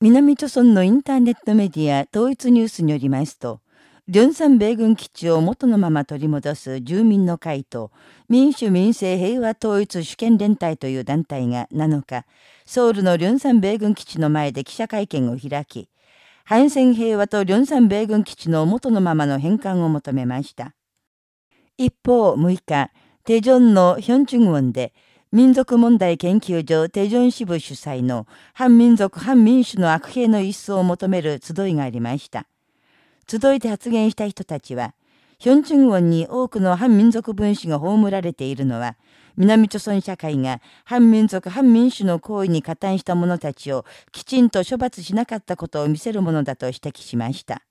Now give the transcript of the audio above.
南朝村のインターネットメディア統一ニュースによりますと、リョンサン米軍基地を元のまま取り戻す住民の会と民主民政平和統一主権連帯という団体が7日、ソウルのリョンサン米軍基地の前で記者会見を開き、反戦平和とリョンサン米軍基地の元のままの返還を求めました。一方、6日、テジョンのヒョンチュンウォンで、民族問題研究所テジョン支部主催の反民族反民主の悪兵の一掃を求める集いがありました。集いで発言した人たちは、ヒョンチュンウォンに多くの反民族分子が葬られているのは、南朝鮮社会が反民族反民主の行為に加担した者たちをきちんと処罰しなかったことを見せるものだと指摘しました。